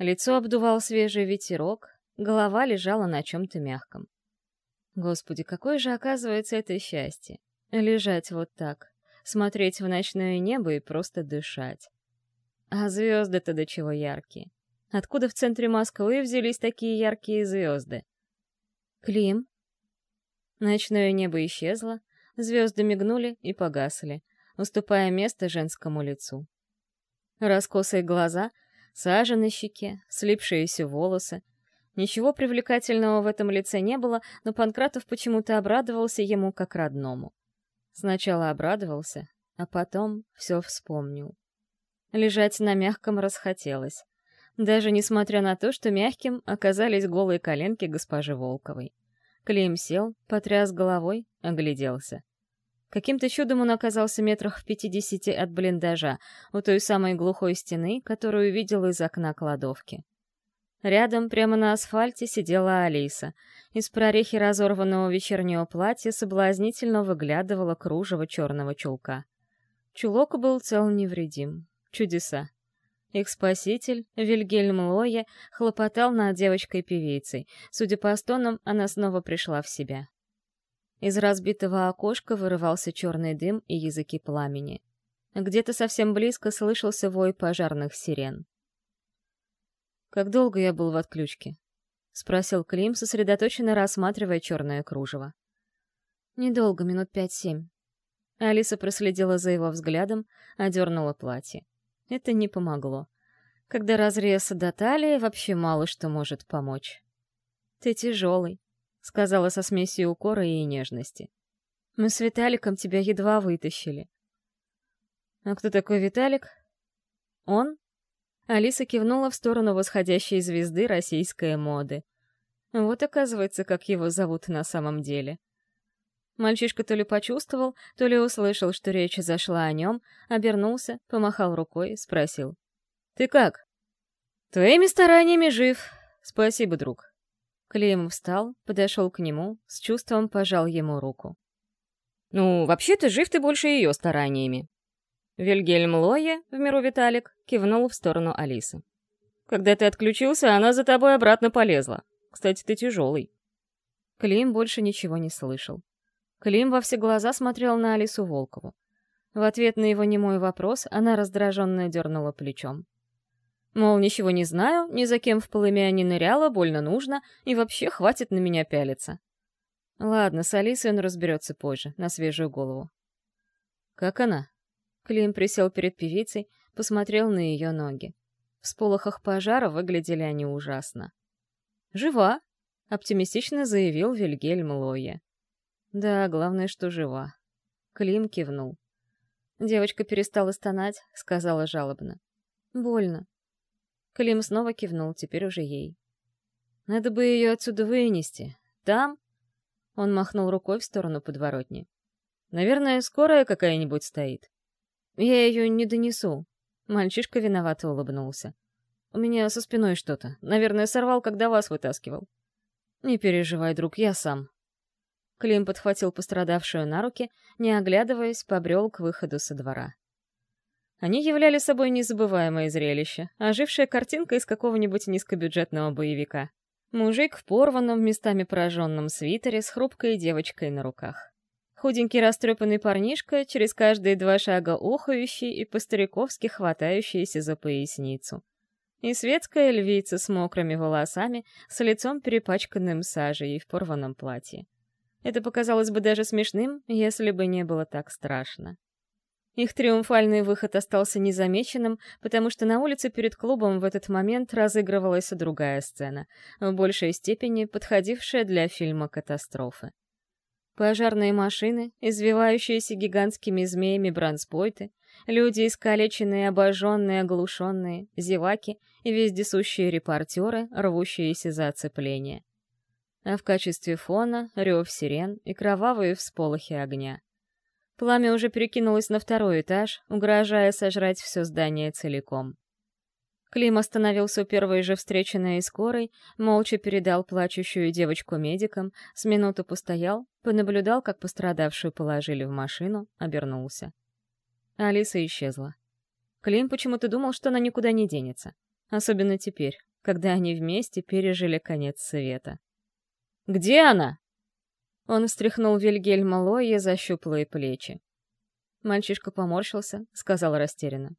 Лицо обдувал свежий ветерок, голова лежала на чем-то мягком. Господи, какое же оказывается это счастье! Лежать вот так, смотреть в ночное небо и просто дышать. А звезды-то до чего яркие. Откуда в центре Москвы взялись такие яркие звезды? Клим. Ночное небо исчезло, звезды мигнули и погасли, уступая место женскому лицу. Раскосые глаза, сажа на щеке, слипшиеся волосы. Ничего привлекательного в этом лице не было, но Панкратов почему-то обрадовался ему как родному. Сначала обрадовался, а потом все вспомнил. Лежать на мягком расхотелось. Даже несмотря на то, что мягким оказались голые коленки госпожи Волковой. Клим сел, потряс головой, огляделся. Каким-то чудом он оказался метрах в пятидесяти от блиндажа, у той самой глухой стены, которую видел из окна кладовки. Рядом, прямо на асфальте, сидела Алиса. Из прорехи разорванного вечернего платья соблазнительно выглядывала кружево черного чулка. Чулок был цел невредим. Чудеса. Их спаситель, Вильгельм Лоя, хлопотал над девочкой-певицей. Судя по стонам, она снова пришла в себя. Из разбитого окошка вырывался черный дым и языки пламени. Где-то совсем близко слышался вой пожарных сирен. «Как долго я был в отключке?» — спросил Клим, сосредоточенно рассматривая черное кружево. «Недолго, минут пять-семь». Алиса проследила за его взглядом, одернула платье. Это не помогло. Когда разрез до талии, вообще мало что может помочь. «Ты тяжелый», — сказала со смесью укора и нежности. «Мы с Виталиком тебя едва вытащили». «А кто такой Виталик?» «Он?» Алиса кивнула в сторону восходящей звезды российской моды. Вот оказывается, как его зовут на самом деле. Мальчишка то ли почувствовал, то ли услышал, что речь зашла о нем, обернулся, помахал рукой, спросил. «Ты как?» «Твоими стараниями жив. Спасибо, друг». Клим встал, подошел к нему, с чувством пожал ему руку. «Ну, вообще-то жив ты больше ее стараниями». Вильгельм Лоя, в миру Виталик, кивнул в сторону Алисы. «Когда ты отключился, она за тобой обратно полезла. Кстати, ты тяжелый». Клим больше ничего не слышал. Клим во все глаза смотрел на Алису Волкову. В ответ на его немой вопрос она раздраженно дернула плечом. Мол, ничего не знаю, ни за кем в полымя не ныряла, больно нужно, и вообще хватит на меня пялиться. Ладно, с Алисой он разберется позже, на свежую голову. «Как она?» Клим присел перед певицей, посмотрел на ее ноги. В сполохах пожара выглядели они ужасно. «Жива!» — оптимистично заявил Вильгельм Лоя. Да, главное, что жива. Клим кивнул. Девочка перестала стонать, сказала жалобно. Больно. Клим снова кивнул, теперь уже ей. Надо бы ее отсюда вынести. Там... Он махнул рукой в сторону подворотни. Наверное, скорая какая-нибудь стоит. Я ее не донесу. Мальчишка виновато улыбнулся. У меня со спиной что-то. Наверное, сорвал, когда вас вытаскивал. Не переживай, друг, я сам. Клим подхватил пострадавшую на руки, не оглядываясь, побрел к выходу со двора. Они являли собой незабываемое зрелище, ожившая картинка из какого-нибудь низкобюджетного боевика. Мужик в порванном, местами пораженном свитере с хрупкой девочкой на руках. Худенький растрепанный парнишка, через каждые два шага охающий и по-стариковски хватающийся за поясницу. И светская львица с мокрыми волосами, с лицом перепачканным сажей и в порванном платье. Это показалось бы даже смешным, если бы не было так страшно. Их триумфальный выход остался незамеченным, потому что на улице перед клубом в этот момент разыгрывалась другая сцена, в большей степени подходившая для фильма «Катастрофы». Пожарные машины, извивающиеся гигантскими змеями бронспойты, люди искалеченные, обожженные, оглушенные, зеваки и вездесущие репортеры, рвущиеся за оцепление а в качестве фона — рев сирен и кровавые всполохи огня. Пламя уже перекинулось на второй этаж, угрожая сожрать все здание целиком. Клим остановился у первой же встреченной скорой, молча передал плачущую девочку медикам, с минуту постоял, понаблюдал, как пострадавшую положили в машину, обернулся. Алиса исчезла. Клим почему-то думал, что она никуда не денется. Особенно теперь, когда они вместе пережили конец света. «Где она?» Он встряхнул Вильгельма Лоя за щуплые плечи. Мальчишка поморщился, сказал растерянно.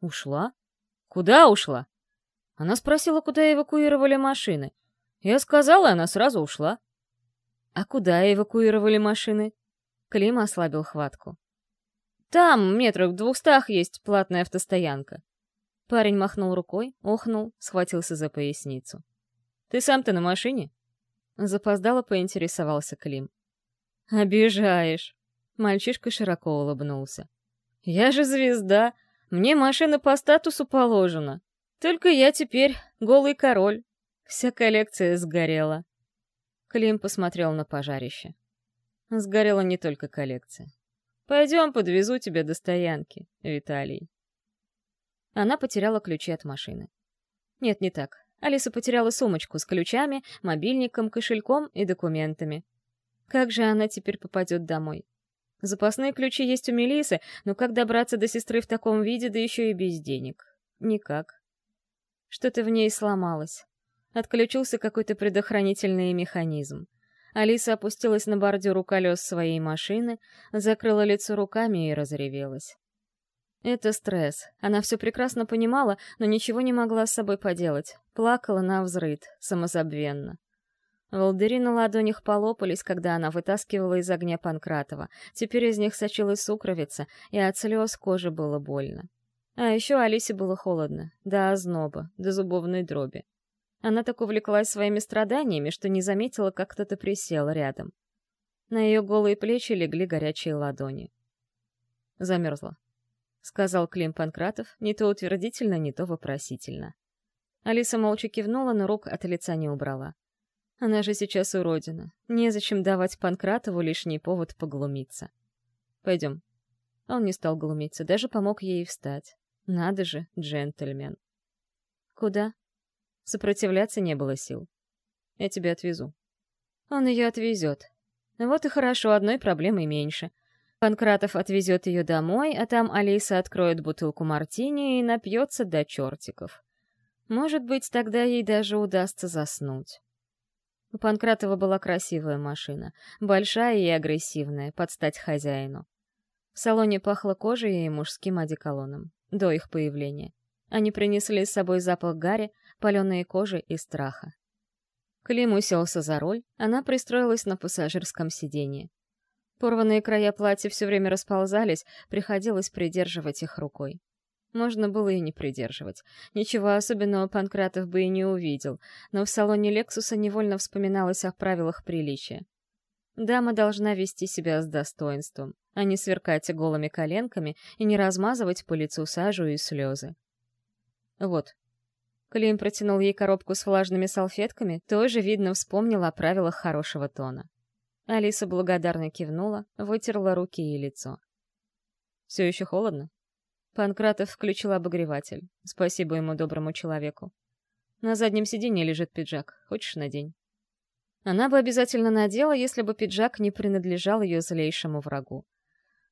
«Ушла? Куда ушла?» Она спросила, куда эвакуировали машины. Я сказала, она сразу ушла. «А куда эвакуировали машины?» Клим ослабил хватку. «Там, метрах в двухстах, есть платная автостоянка». Парень махнул рукой, охнул, схватился за поясницу. «Ты сам-то на машине?» Запоздало поинтересовался Клим. «Обижаешь!» Мальчишка широко улыбнулся. «Я же звезда! Мне машина по статусу положена. Только я теперь голый король. Вся коллекция сгорела». Клим посмотрел на пожарище. Сгорела не только коллекция. Пойдем, подвезу тебя до стоянки, Виталий. Она потеряла ключи от машины. Нет, не так. Алиса потеряла сумочку с ключами, мобильником, кошельком и документами. Как же она теперь попадет домой? Запасные ключи есть у Мелисы, но как добраться до сестры в таком виде, да еще и без денег? Никак. Что-то в ней сломалось. Отключился какой-то предохранительный механизм. Алиса опустилась на бордюр у колес своей машины, закрыла лицо руками и разревелась. Это стресс. Она все прекрасно понимала, но ничего не могла с собой поделать. Плакала на взрыд, самозабвенно. Волдыри на ладонях полопались, когда она вытаскивала из огня Панкратова. Теперь из них сочилась сукровица, и от слез коже было больно. А еще Алисе было холодно, до озноба, до зубовной дроби. Она так увлеклась своими страданиями, что не заметила, как кто-то присел рядом. На ее голые плечи легли горячие ладони. Замерзла. — сказал Клим Панкратов, не то утвердительно, не то вопросительно. Алиса молча кивнула, но рук от лица не убрала. Она же сейчас уродина. Незачем давать Панкратову лишний повод поглумиться. Пойдем. Он не стал глумиться, даже помог ей встать. Надо же, джентльмен. Куда? Сопротивляться не было сил. Я тебя отвезу. Он ее отвезет. Вот и хорошо, одной проблемой меньше. Панкратов отвезет ее домой, а там Алиса откроет бутылку мартини и напьется до чертиков. Может быть, тогда ей даже удастся заснуть. У Панкратова была красивая машина, большая и агрессивная, под стать хозяину. В салоне пахло кожей и мужским одеколоном, до их появления. Они принесли с собой запах гари, паленые кожи и страха. Клим уселся за руль, она пристроилась на пассажирском сиденье. Порванные края платья все время расползались, приходилось придерживать их рукой. Можно было и не придерживать. Ничего особенного Панкратов бы и не увидел, но в салоне Лексуса невольно вспоминалось о правилах приличия. Дама должна вести себя с достоинством, а не сверкать голыми коленками и не размазывать по лицу сажу и слезы. Вот, Клим протянул ей коробку с влажными салфетками, тоже, видно, вспомнила о правилах хорошего тона. Алиса благодарно кивнула, вытерла руки и лицо. «Все еще холодно?» Панкратов включил обогреватель. Спасибо ему, доброму человеку. На заднем сиденье лежит пиджак. Хочешь, надень? Она бы обязательно надела, если бы пиджак не принадлежал ее злейшему врагу.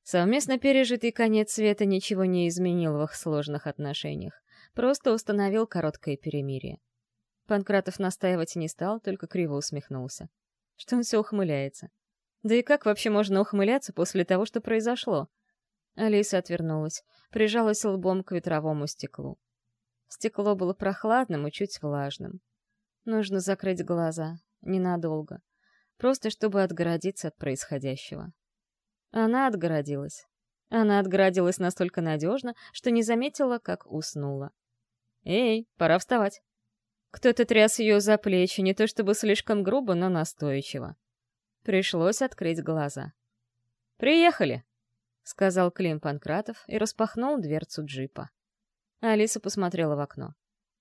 Совместно пережитый конец света ничего не изменил в их сложных отношениях просто установил короткое перемирие. Панкратов настаивать не стал, только криво усмехнулся. Что он все ухмыляется? Да и как вообще можно ухмыляться после того, что произошло? Алиса отвернулась, прижалась лбом к ветровому стеклу. Стекло было прохладным и чуть влажным. Нужно закрыть глаза, ненадолго, просто чтобы отгородиться от происходящего. Она отгородилась. Она отгородилась настолько надежно, что не заметила, как уснула. «Эй, пора вставать!» Кто-то тряс ее за плечи, не то чтобы слишком грубо, но настойчиво. Пришлось открыть глаза. «Приехали!» — сказал Клим Панкратов и распахнул дверцу джипа. Алиса посмотрела в окно.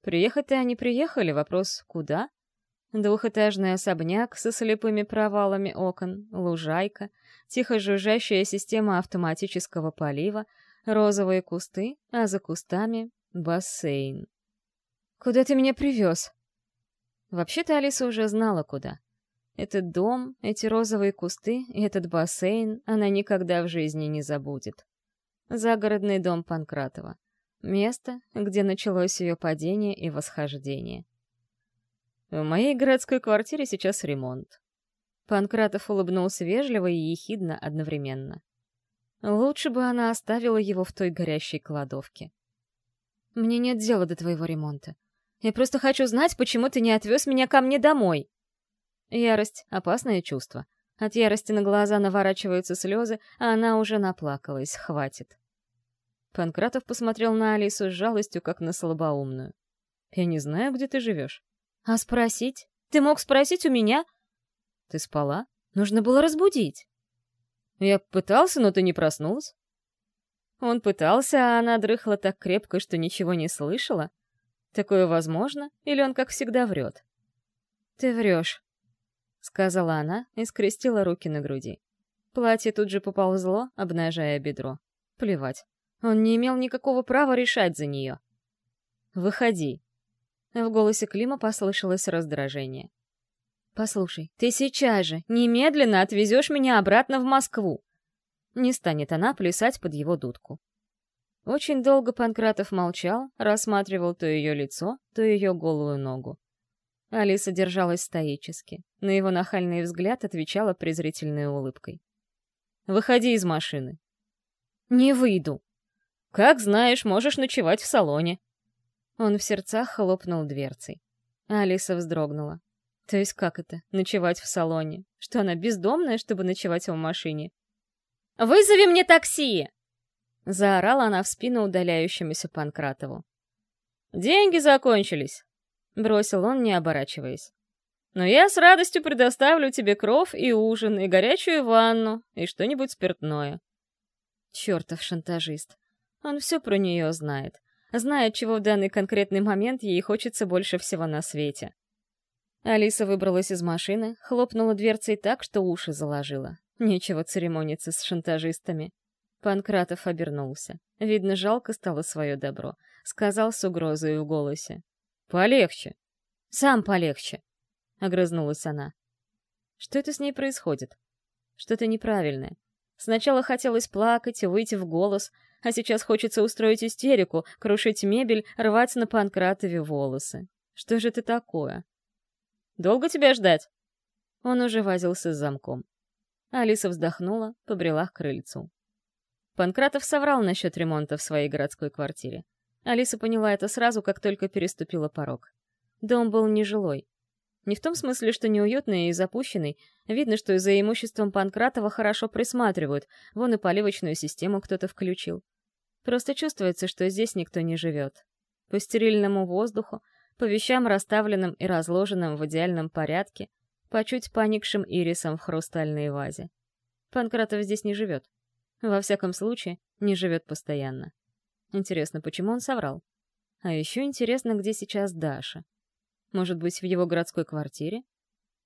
Приехать-то они приехали, вопрос «куда?» Двухэтажный особняк со слепыми провалами окон, лужайка, тихо жужжащая система автоматического полива, розовые кусты, а за кустами Бассейн. «Куда ты меня привез?» Вообще-то Алиса уже знала, куда. Этот дом, эти розовые кусты и этот бассейн она никогда в жизни не забудет. Загородный дом Панкратова. Место, где началось ее падение и восхождение. В моей городской квартире сейчас ремонт. Панкратов улыбнулся вежливо и ехидно одновременно. Лучше бы она оставила его в той горящей кладовке. «Мне нет дела до твоего ремонта. Я просто хочу знать, почему ты не отвез меня ко мне домой». Ярость — опасное чувство. От ярости на глаза наворачиваются слезы, а она уже наплакалась, хватит. Панкратов посмотрел на Алису с жалостью, как на слабоумную. «Я не знаю, где ты живешь». «А спросить? Ты мог спросить у меня?» «Ты спала? Нужно было разбудить». «Я пытался, но ты не проснулась». Он пытался, а она дрыхла так крепко, что ничего не слышала. Такое возможно, или он, как всегда, врет? «Ты врешь», — сказала она и скрестила руки на груди. Платье тут же поползло, обнажая бедро. Плевать. Он не имел никакого права решать за нее. «Выходи». В голосе Клима послышалось раздражение. «Послушай, ты сейчас же, немедленно отвезешь меня обратно в Москву!» Не станет она плясать под его дудку. Очень долго Панкратов молчал, рассматривал то ее лицо, то ее голую ногу. Алиса держалась стоически. На его нахальный взгляд отвечала презрительной улыбкой. «Выходи из машины». «Не выйду». «Как знаешь, можешь ночевать в салоне». Он в сердцах хлопнул дверцей. Алиса вздрогнула. То есть как это, ночевать в салоне? Что она бездомная, чтобы ночевать в машине? «Вызови мне такси!» Заорала она в спину удаляющемуся Панкратову. «Деньги закончились!» — бросил он, не оборачиваясь. «Но я с радостью предоставлю тебе кров и ужин, и горячую ванну, и что-нибудь спиртное». Чертов шантажист. Он все про нее знает. Знает, чего в данный конкретный момент ей хочется больше всего на свете. Алиса выбралась из машины, хлопнула дверцей так, что уши заложила. Нечего церемониться с шантажистами. Панкратов обернулся. Видно, жалко стало свое добро. Сказал с угрозой в голосе. «Полегче». «Сам полегче», — огрызнулась она. Что это с ней происходит? Что-то неправильное. Сначала хотелось плакать и выйти в голос, а сейчас хочется устроить истерику, крушить мебель, рвать на Панкратове волосы. Что же это такое? «Долго тебя ждать?» Он уже возился с замком. Алиса вздохнула, побрела к крыльцу. Панкратов соврал насчет ремонта в своей городской квартире. Алиса поняла это сразу, как только переступила порог. Дом был нежилой. Не в том смысле, что неуютный и запущенный. Видно, что за имуществом Панкратова хорошо присматривают, вон и поливочную систему кто-то включил. Просто чувствуется, что здесь никто не живет. По стерильному воздуху, по вещам, расставленным и разложенным в идеальном порядке, по чуть поникшим ирисам в хрустальной вазе. Панкратов здесь не живет. Во всяком случае, не живет постоянно. Интересно, почему он соврал? А еще интересно, где сейчас Даша. Может быть, в его городской квартире?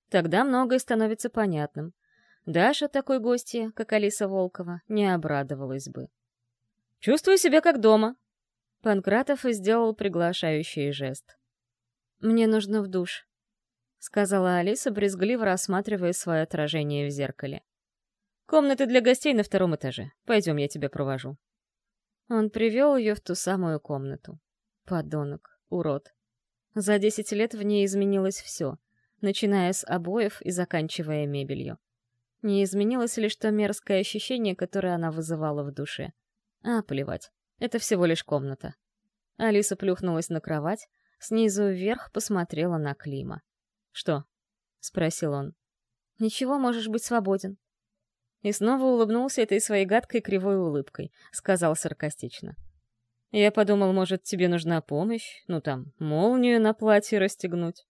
Тогда многое становится понятным. Даша такой гостья, как Алиса Волкова, не обрадовалась бы. «Чувствую себя как дома», — Панкратов сделал приглашающий жест. «Мне нужно в душ», — сказала Алиса, брезгливо рассматривая свое отражение в зеркале. «Комнаты для гостей на втором этаже. Пойдем, я тебя провожу». Он привел ее в ту самую комнату. Подонок, урод. За десять лет в ней изменилось все, начиная с обоев и заканчивая мебелью. Не изменилось лишь то мерзкое ощущение, которое она вызывала в душе. А, плевать. Это всего лишь комната. Алиса плюхнулась на кровать, снизу вверх посмотрела на Клима. «Что?» — спросил он. «Ничего, можешь быть свободен». И снова улыбнулся этой своей гадкой кривой улыбкой, сказал саркастично. «Я подумал, может, тебе нужна помощь? Ну там, молнию на платье расстегнуть».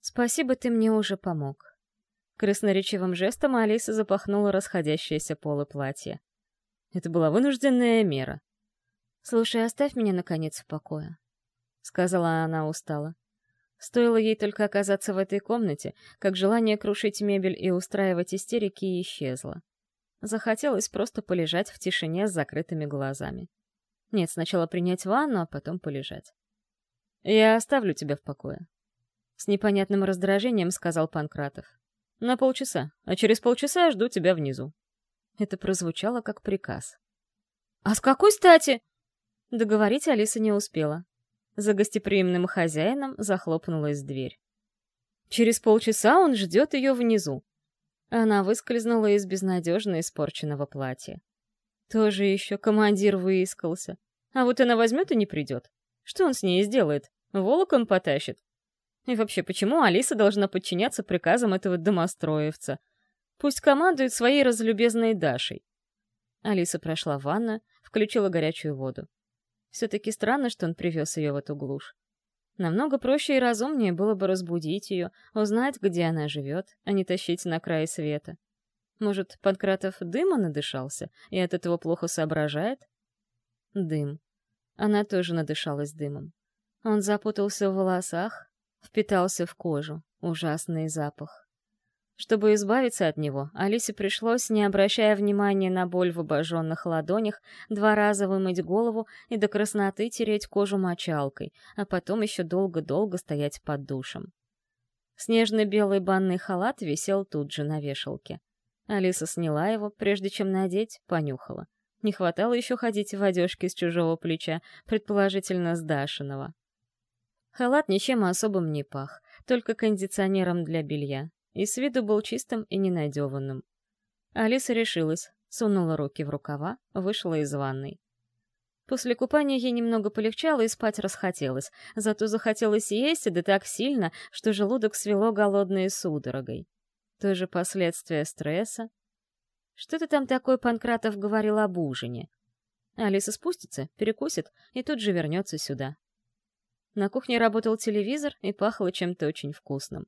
«Спасибо, ты мне уже помог». Красноречивым жестом Алиса запахнула расходящееся полы платья. Это была вынужденная мера. «Слушай, оставь меня, наконец, в покое», — сказала она устало. Стоило ей только оказаться в этой комнате, как желание крушить мебель и устраивать истерики исчезло. Захотелось просто полежать в тишине с закрытыми глазами. Нет, сначала принять ванну, а потом полежать. «Я оставлю тебя в покое», — с непонятным раздражением сказал Панкратов. «На полчаса, а через полчаса жду тебя внизу». Это прозвучало как приказ. «А с какой стати?» Договорить Алиса не успела. За гостеприимным хозяином захлопнулась дверь. Через полчаса он ждет ее внизу. Она выскользнула из безнадежно испорченного платья. Тоже еще командир выискался. А вот она возьмет и не придет. Что он с ней сделает? Волок он потащит. И вообще, почему Алиса должна подчиняться приказам этого домостроевца? Пусть командует своей разлюбезной Дашей. Алиса прошла в ванну, включила горячую воду. Все-таки странно, что он привез ее в эту глушь. Намного проще и разумнее было бы разбудить ее, узнать, где она живет, а не тащить на край света. Может, Панкратов дыма надышался и от этого плохо соображает? Дым. Она тоже надышалась дымом. Он запутался в волосах, впитался в кожу. Ужасный запах. Чтобы избавиться от него, Алисе пришлось, не обращая внимания на боль в обожженных ладонях, два раза вымыть голову и до красноты тереть кожу мочалкой, а потом еще долго-долго стоять под душем. Снежно-белый банный халат висел тут же на вешалке. Алиса сняла его, прежде чем надеть, понюхала. Не хватало еще ходить в одежке с чужого плеча, предположительно с Дашиного. Халат ничем особым не пах, только кондиционером для белья, и с виду был чистым и ненадеванным. Алиса решилась, сунула руки в рукава, вышла из ванной. После купания ей немного полегчало и спать расхотелось, зато захотелось есть, да так сильно, что желудок свело голодной судорогой. Тоже последствия стресса. Что-то там такое Панкратов говорил об ужине. Алиса спустится, перекусит и тут же вернется сюда. На кухне работал телевизор и пахло чем-то очень вкусным.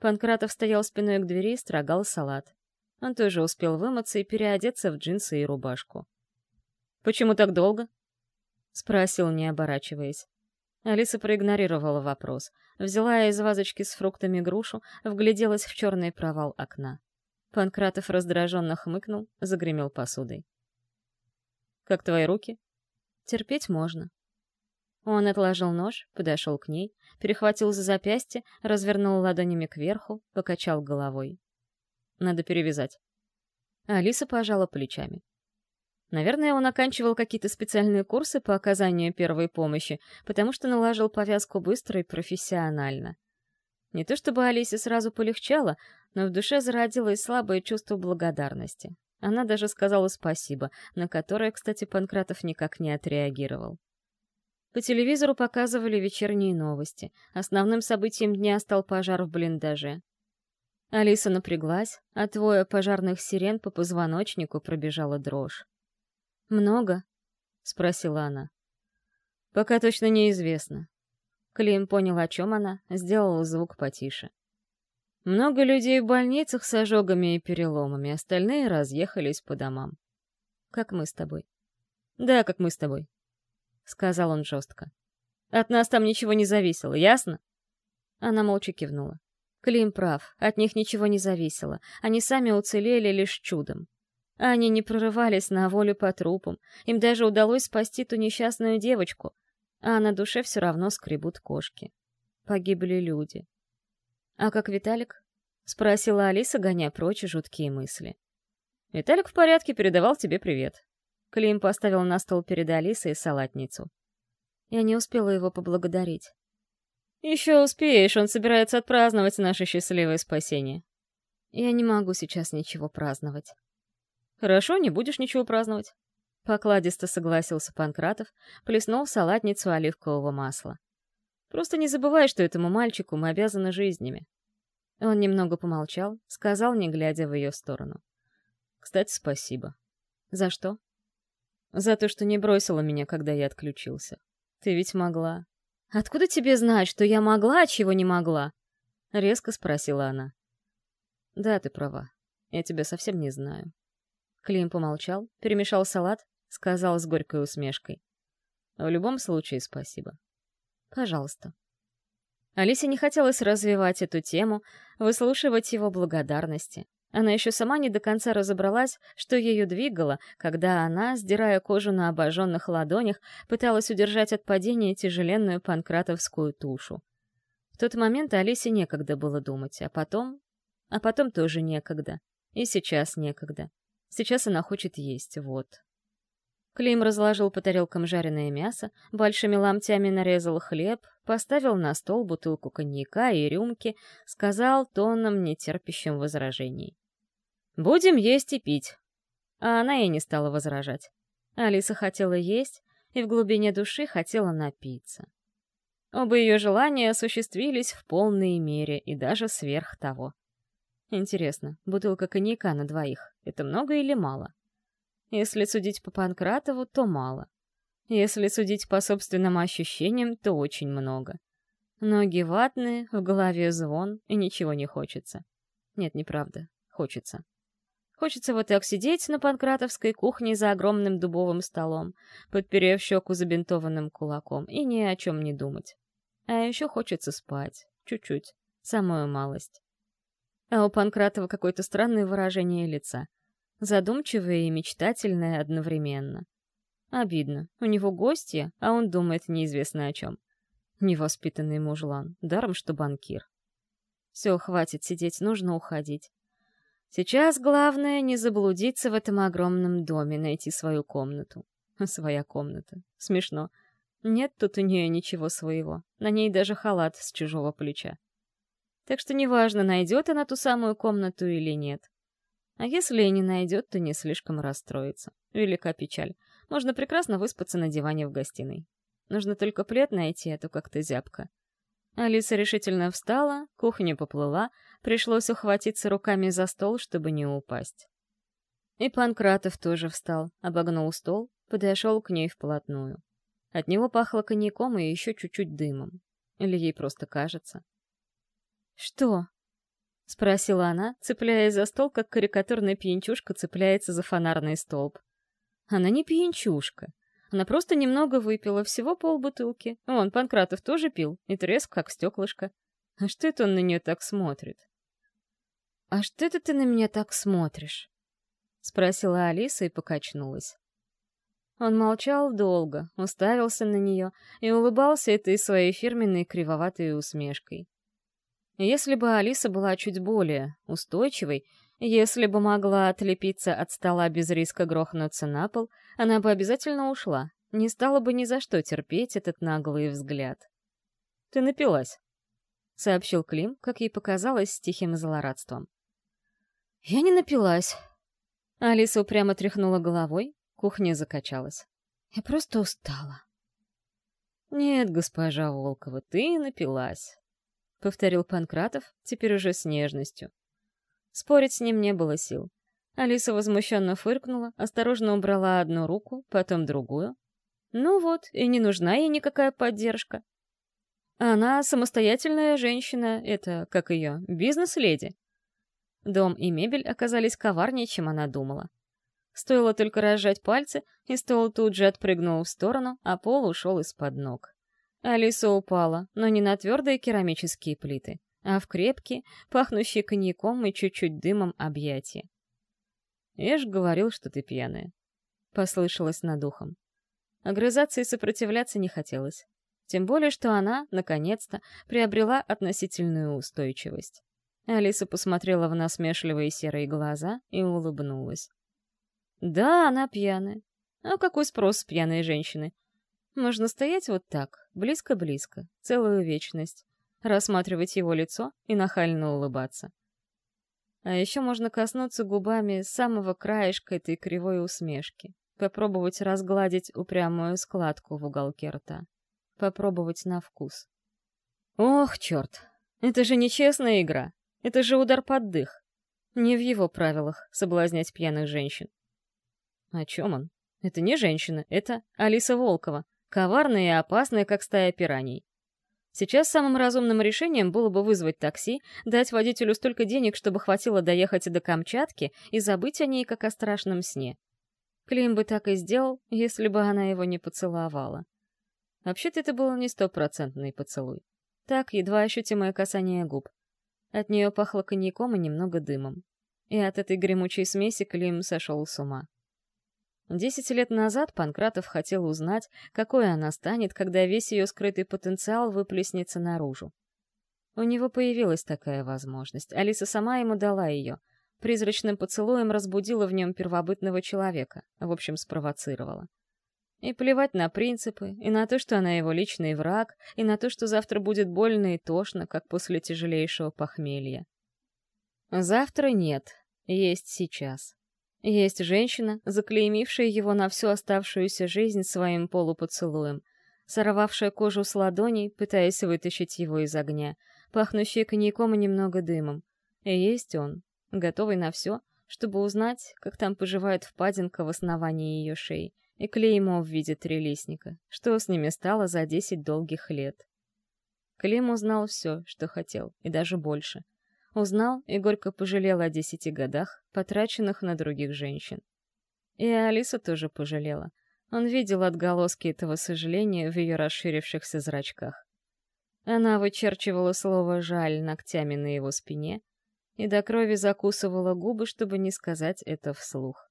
Панкратов стоял спиной к двери и строгал салат. Он тоже успел вымыться и переодеться в джинсы и рубашку. «Почему так долго?» — спросил, не оборачиваясь. Алиса проигнорировала вопрос, взяла из вазочки с фруктами грушу, вгляделась в черный провал окна. Панкратов раздраженно хмыкнул, загремел посудой. «Как твои руки?» «Терпеть можно», он отложил нож, подошел к ней, перехватил за запястье, развернул ладонями кверху, покачал головой. «Надо перевязать». Алиса пожала плечами. Наверное, он оканчивал какие-то специальные курсы по оказанию первой помощи, потому что наложил повязку быстро и профессионально. Не то чтобы Алисе сразу полегчало, но в душе зародилось слабое чувство благодарности. Она даже сказала спасибо, на которое, кстати, Панкратов никак не отреагировал. По телевизору показывали вечерние новости. Основным событием дня стал пожар в блиндаже. Алиса напряглась, а твоя пожарных сирен по позвоночнику пробежала дрожь. «Много?» — спросила она. «Пока точно неизвестно». Клим понял, о чем она, сделал звук потише. Много людей в больницах с ожогами и переломами, остальные разъехались по домам. Как мы с тобой. Да, как мы с тобой. — сказал он жестко. «От нас там ничего не зависело, ясно?» Она молча кивнула. Клим прав, от них ничего не зависело. Они сами уцелели лишь чудом. Они не прорывались на волю по трупам. Им даже удалось спасти ту несчастную девочку. А на душе все равно скребут кошки. Погибли люди. «А как Виталик?» — спросила Алиса, гоня прочь жуткие мысли. «Виталик в порядке, передавал тебе привет», Клим поставил на стол перед Алисой салатницу. Я не успела его поблагодарить. «Еще успеешь, он собирается отпраздновать наше счастливое спасение». «Я не могу сейчас ничего праздновать». «Хорошо, не будешь ничего праздновать». Покладисто согласился Панкратов, плеснул в салатницу оливкового масла. «Просто не забывай, что этому мальчику мы обязаны жизнями». Он немного помолчал, сказал, не глядя в ее сторону. «Кстати, спасибо». «За что?» За то, что не бросила меня, когда я отключился. Ты ведь могла. Откуда тебе знать, что я могла, а чего не могла? Резко спросила она. Да, ты права. Я тебя совсем не знаю. Клим помолчал, перемешал салат, сказал с горькой усмешкой. В любом случае, спасибо. Пожалуйста. Алисе не хотелось развивать эту тему, выслушивать его благодарности. Она еще сама не до конца разобралась, что ею двигало, когда она, сдирая кожу на обожженных ладонях, пыталась удержать от падения тяжеленную панкратовскую тушу. В тот момент Алисе некогда было думать, а потом... А потом тоже некогда. И сейчас некогда. Сейчас она хочет есть, вот. Клим разложил по тарелкам жареное мясо, большими ломтями нарезал хлеб, поставил на стол бутылку коньяка и рюмки, сказал тоном, нетерпящим возражений. «Будем есть и пить». А она и не стала возражать. Алиса хотела есть и в глубине души хотела напиться. Оба ее желания осуществились в полной мере и даже сверх того. Интересно, бутылка коньяка на двоих — это много или мало? Если судить по Панкратову, то мало. Если судить по собственным ощущениям, то очень много. Ноги ватные, в голове звон, и ничего не хочется. Нет, неправда. Хочется. Хочется вот так сидеть на панкратовской кухне за огромным дубовым столом, подперев щеку забинтованным кулаком, и ни о чем не думать. А еще хочется спать. Чуть-чуть. Самую малость. А у Панкратова какое-то странное выражение лица — задумчивое и мечтательное одновременно. Обидно. У него гостья, а он думает неизвестно о чем. Невоспитанный мужлан, даром что банкир. Все, хватит сидеть, нужно уходить. Сейчас главное не заблудиться в этом огромном доме, найти свою комнату. Своя комната. Смешно. Нет тут у нее ничего своего. На ней даже халат с чужого плеча. Так что неважно, найдет она ту самую комнату или нет. А если и не найдет, то не слишком расстроится. Велика печаль. Можно прекрасно выспаться на диване в гостиной. Нужно только плед найти, а то как-то зябко. Алиса решительно встала, кухня поплыла, пришлось ухватиться руками за стол, чтобы не упасть. И Панкратов тоже встал, обогнул стол, подошел к ней вплотную. От него пахло коньяком и еще чуть-чуть дымом. Или ей просто кажется. «Что?» — спросила она, цепляясь за стол, как карикатурная пьянчушка цепляется за фонарный столб. Она не пьянчушка. Она просто немного выпила, всего полбутылки. Вон, Панкратов тоже пил, и треск, как стеклышко. А что это он на нее так смотрит? «А что это ты на меня так смотришь?» — спросила Алиса и покачнулась. Он молчал долго, уставился на нее и улыбался этой своей фирменной кривоватой усмешкой. Если бы Алиса была чуть более устойчивой, если бы могла отлепиться от стола без риска грохнуться на пол, она бы обязательно ушла, не стала бы ни за что терпеть этот наглый взгляд. «Ты напилась», — сообщил Клим, как ей показалось, с тихим злорадством. «Я не напилась». Алиса упрямо тряхнула головой, кухня закачалась. «Я просто устала». «Нет, госпожа Волкова, ты напилась. — повторил Панкратов, теперь уже с нежностью. Спорить с ним не было сил. Алиса возмущенно фыркнула, осторожно убрала одну руку, потом другую. Ну вот, и не нужна ей никакая поддержка. Она самостоятельная женщина, это, как ее, бизнес-леди. Дом и мебель оказались коварнее, чем она думала. Стоило только разжать пальцы, и стол тут же отпрыгнул в сторону, а пол ушел из-под ног. Алиса упала, но не на твердые керамические плиты, а в крепкие, пахнущие коньяком и чуть-чуть дымом объятия. «Я ж говорил, что ты пьяная», — послышалось над ухом. Огрызаться и сопротивляться не хотелось. Тем более, что она, наконец-то, приобрела относительную устойчивость. Алиса посмотрела в насмешливые серые глаза и улыбнулась. Да, она пьяная. А какой спрос с пьяной женщины? Можно стоять вот так, близко-близко, целую вечность, рассматривать его лицо и нахально улыбаться. А еще можно коснуться губами самого краешка этой кривой усмешки, попробовать разгладить упрямую складку в уголке рта, попробовать на вкус. Ох, черт, это же нечестная игра, это же удар под дых. Не в его правилах соблазнять пьяных женщин. О чем он? Это не женщина, это Алиса Волкова, коварная и опасная, как стая пираний. Сейчас самым разумным решением было бы вызвать такси, дать водителю столько денег, чтобы хватило доехать до Камчатки и забыть о ней, как о страшном сне. Клим бы так и сделал, если бы она его не поцеловала. Вообще-то это был не стопроцентный поцелуй. Так, едва ощутимое касание губ. От нее пахло коньяком и немного дымом. И от этой гремучей смеси Клим сошел с ума. Десять лет назад Панкратов хотел узнать, какой она станет, когда весь ее скрытый потенциал выплеснется наружу. У него появилась такая возможность. Алиса сама ему дала ее. Призрачным поцелуем разбудила в нем первобытного человека, в общем, спровоцировала. И плевать на принципы, и на то, что она его личный враг, и на то, что завтра будет больно и тошно, как после тяжелейшего похмелья. Завтра нет, есть сейчас. Есть женщина, заклеймившая его на всю оставшуюся жизнь своим полупоцелуем, сорвавшая кожу с ладоней, пытаясь вытащить его из огня, пахнущая коньяком и немного дымом. И есть он, готовый на все, чтобы узнать, как там поживает впадинка в основании ее шеи, и клеймо в виде трелистника, что с ними стало за десять долгих лет. Клим узнал все, что хотел, и даже больше. Узнал и горько пожалел о десяти годах, потраченных на других женщин. И Алиса тоже пожалела. Он видел отголоски этого сожаления в ее расширившихся зрачках. Она вычерчивала слово «жаль» ногтями на его спине и до крови закусывала губы, чтобы не сказать это вслух.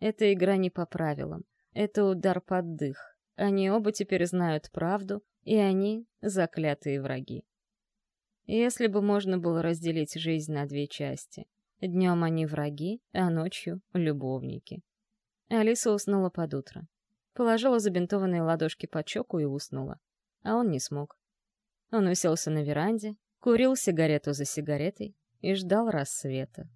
Эта игра не по правилам. Это удар под дых. Они оба теперь знают правду, и они — заклятые враги. Если бы можно было разделить жизнь на две части. Днем они враги, а ночью — любовники. Алиса уснула под утро. Положила забинтованные ладошки под щеку и уснула. А он не смог. Он уселся на веранде, курил сигарету за сигаретой и ждал рассвета.